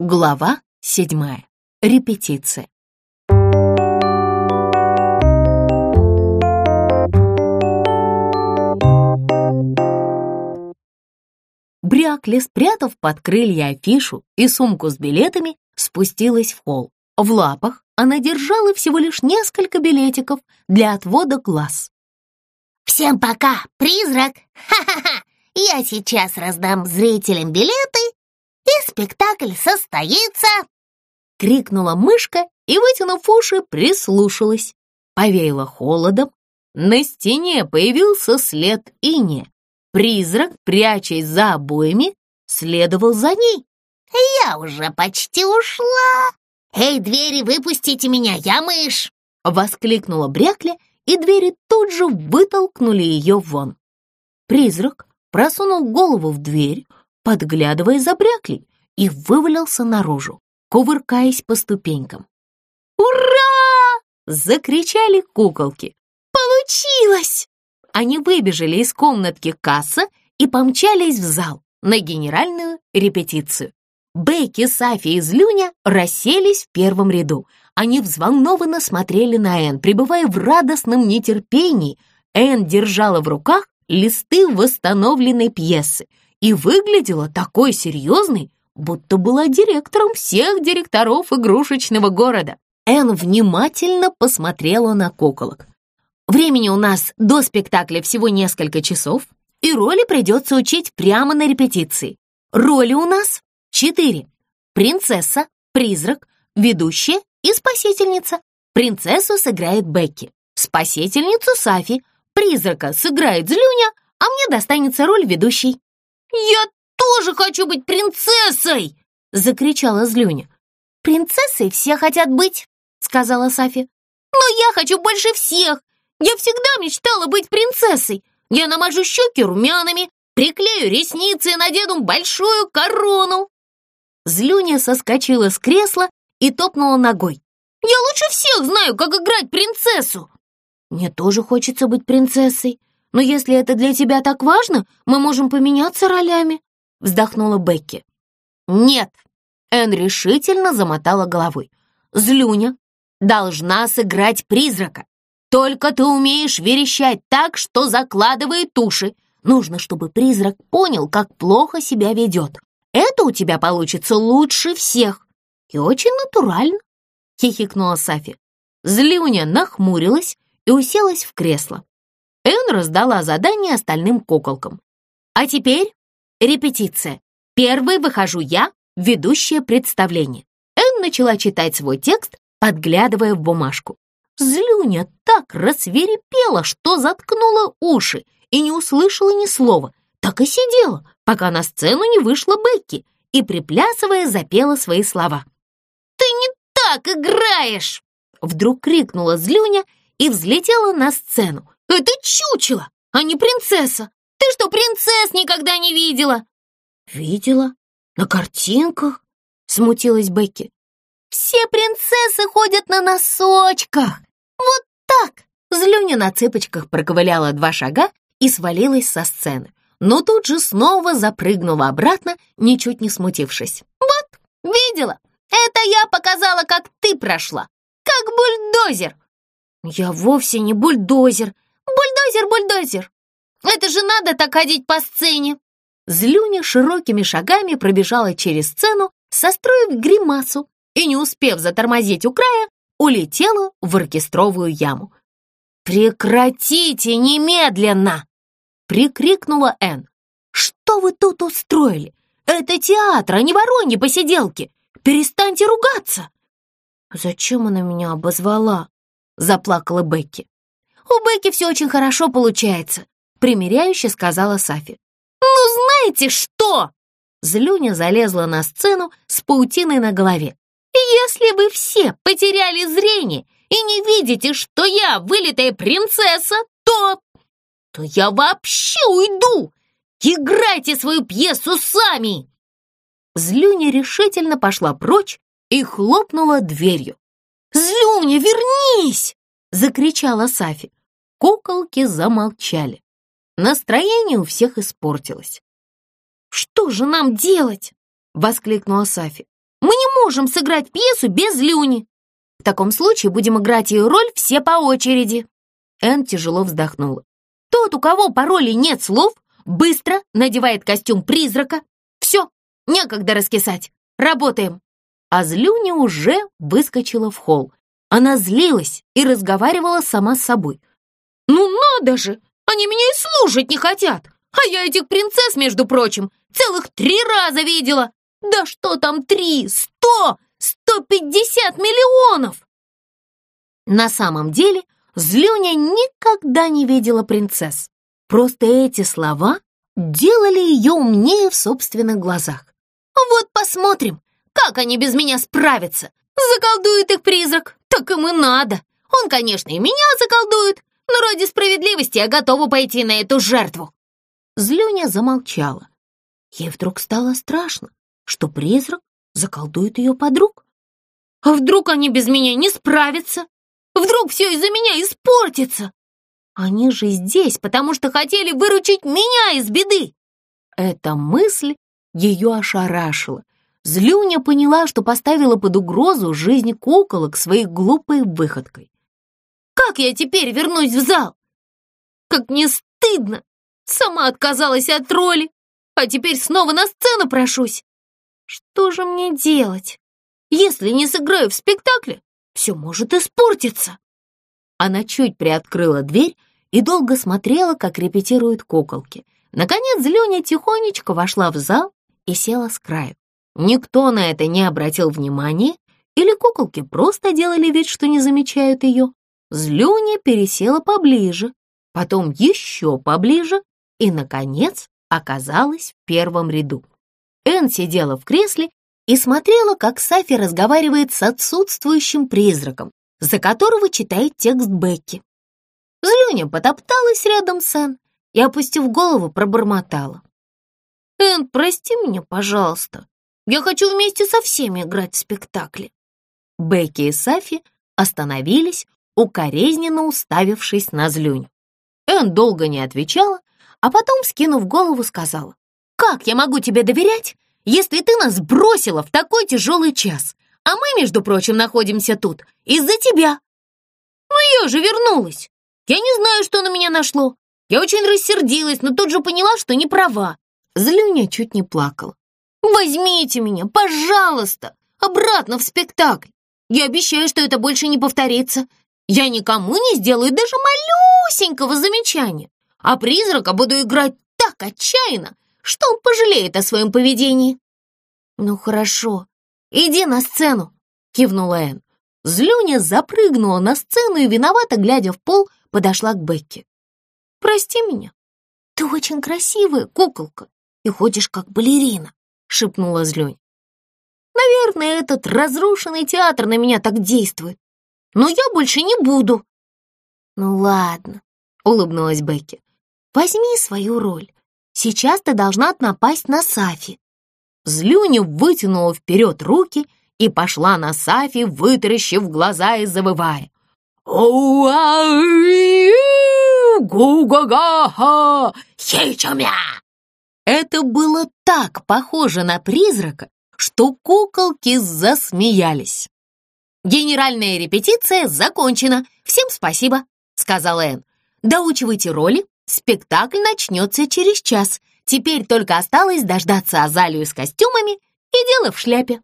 Глава седьмая. Репетиция. Брякли, спрятав под крылья афишу и сумку с билетами, спустилась в холл. В лапах она держала всего лишь несколько билетиков для отвода глаз. «Всем пока, призрак! Ха-ха-ха! Я сейчас раздам зрителям билеты и спектакль состоится!» Крикнула мышка и, вытянув уши, прислушалась. Повеяло холодом. На стене появился след иния. Призрак, прячась за обоями, следовал за ней. «Я уже почти ушла! Эй, двери, выпустите меня, я мышь!» Воскликнула Брякля, и двери тут же вытолкнули ее вон. Призрак просунул голову в дверь, подглядывая за бряклей, и вывалился наружу, кувыркаясь по ступенькам. «Ура!» — закричали куколки. «Получилось!» Они выбежали из комнатки касса и помчались в зал на генеральную репетицию. Бекки, Сафи и Злюня расселись в первом ряду. Они взволнованно смотрели на Энн, пребывая в радостном нетерпении. Энн держала в руках листы восстановленной пьесы — и выглядела такой серьезной, будто была директором всех директоров игрушечного города. Энн внимательно посмотрела на куколок. «Времени у нас до спектакля всего несколько часов, и роли придется учить прямо на репетиции. Роли у нас четыре. Принцесса, призрак, ведущая и спасительница. Принцессу сыграет Бекки, спасительницу Сафи, призрака сыграет Злюня, а мне достанется роль ведущей. «Я тоже хочу быть принцессой!» — закричала Злюня. «Принцессой все хотят быть», — сказала Сафи. «Но я хочу больше всех! Я всегда мечтала быть принцессой! Я намажу щеки румянами, приклею ресницы и надену большую корону!» Злюня соскочила с кресла и топнула ногой. «Я лучше всех знаю, как играть принцессу!» «Мне тоже хочется быть принцессой», но если это для тебя так важно, мы можем поменяться ролями», — вздохнула Бекки. «Нет», — Энн решительно замотала головой. «Злюня должна сыграть призрака. Только ты умеешь верещать так, что закладывает уши. Нужно, чтобы призрак понял, как плохо себя ведет. Это у тебя получится лучше всех. И очень натурально», — хихикнула Сафи. Злюня нахмурилась и уселась в кресло. Энн раздала задание остальным куколкам. А теперь репетиция. Первой выхожу я, ведущая представление. Энн начала читать свой текст, подглядывая в бумажку. Злюня так рассверепела, что заткнула уши и не услышала ни слова. Так и сидела, пока на сцену не вышла Бекки и, приплясывая, запела свои слова. «Ты не так играешь!» Вдруг крикнула Злюня и взлетела на сцену, это чучело, а не принцесса. Ты что, принцесс никогда не видела?» «Видела. На картинках», — смутилась Бекки. «Все принцессы ходят на носочках. Вот так!» Злюня на цыпочках проковыляла два шага и свалилась со сцены, но тут же снова запрыгнула обратно, ничуть не смутившись. «Вот, видела? Это я показала, как ты прошла, как бульдозер!» «Я вовсе не бульдозер», «Бульдозер, бульдозер! Это же надо так ходить по сцене!» Злюня широкими шагами пробежала через сцену, состроив гримасу, и, не успев затормозить у края, улетела в оркестровую яму. «Прекратите немедленно!» — прикрикнула Энн. «Что вы тут устроили? Это театр, а не вороньи посиделки! Перестаньте ругаться!» «Зачем она меня обозвала?» — заплакала Бекки. «У Бекки все очень хорошо получается», — примиряюще сказала Сафи. «Ну, знаете что?» Злюня залезла на сцену с паутиной на голове. «Если вы все потеряли зрение и не видите, что я вылитая принцесса, то... то я вообще уйду! Играйте свою пьесу сами!» Злюня решительно пошла прочь и хлопнула дверью. «Злюня, вернись!» — закричала Сафи. Куколки замолчали. Настроение у всех испортилось. «Что же нам делать?» — воскликнула Сафи. «Мы можем сыграть пьесу без Люни. В таком случае будем играть ее роль все по очереди». Энн тяжело вздохнула. «Тот, у кого по роли нет слов, быстро надевает костюм призрака. Все, некогда раскисать. Работаем!» А Злюня уже выскочила в холл. Она злилась и разговаривала сама с собой. «Ну надо же! Они меня и слушать не хотят! А я этих принцесс, между прочим, целых три раза видела! Да что там три? Сто! Сто пятьдесят миллионов!» На самом деле Злюня никогда не видела принцесс. Просто эти слова делали ее умнее в собственных глазах. «Вот посмотрим, как они без меня справятся. Заколдует их призрак, так им и надо. Он, конечно, и меня заколдует, но ради справедливости я готова пойти на эту жертву». Злюня замолчала. Ей вдруг стало страшно, что призрак заколдует ее подруг. А вдруг они без меня не справятся? Вдруг все из-за меня испортится? Они же здесь, потому что хотели выручить меня из беды. Эта мысль ее ошарашила. Злюня поняла, что поставила под угрозу жизнь куколок своей глупой выходкой. «Как я теперь вернусь в зал? Как мне стыдно! Сама отказалась от роли, а теперь снова на сцену прошусь. Что же мне делать? Если не сыграю в спектакле, все может испортиться». Она чуть приоткрыла дверь и долго смотрела, как репетируют куколки. Наконец Злюня тихонечко вошла в зал и села с краю. Никто на это не обратил внимания, или куколки просто делали вид, что не замечают ее. Злюня пересела поближе, потом еще поближе и, наконец, оказалась в первом ряду. Энн сидела в кресле и смотрела, как Сафи разговаривает с отсутствующим призраком, за которого читает текст Бекки. Злюня потопталась рядом с Энн и, опустив голову, пробормотала. «Энн, прости меня, пожалуйста. Я хочу вместе со всеми играть в спектакле». Бекки и Сафи остановились, укоризненно уставившись на Злюню. Энн долго не отвечала, а потом, скинув голову, сказала, «Как я могу тебе доверять, если ты нас бросила в такой тяжелый час, а мы, между прочим, находимся тут из-за тебя?» «Ну я же вернулась. Я не знаю, что на меня нашло. Я очень рассердилась, но тут же поняла, что не права. Злюня чуть не плакала. «Возьмите меня, пожалуйста, обратно в спектакль. Я обещаю, что это больше не повторится. Я никому не сделаю даже малюсенького замечания, а призрака буду играть так отчаянно, что он пожалеет о своем поведении». «Ну хорошо, иди на сцену», — кивнула Энн. Злюня запрыгнула на сцену и, виновато глядя в пол, подошла к Бекке. «Прости меня, ты очень красивая куколка и ходишь как балерина», — шепнула Злюнь. «Наверное, этот разрушенный театр на меня так действует, но я больше не буду». «Ну ладно», — улыбнулась Бекки, — «возьми свою роль. Сейчас ты должна напасть на Сафи». Злюня вытянула вперед руки и пошла на Сафи, вытаращив глаза и завывая. «Гу-га-га-ха! Хей-чумя!» Это было так похоже на призрака, что куколки засмеялись. «Генеральная репетиция закончена. Всем спасибо», — сказала Энн. «Доучивайте роли. Спектакль начнется через час. Теперь только осталось дождаться Азалию с костюмами и дело в шляпе».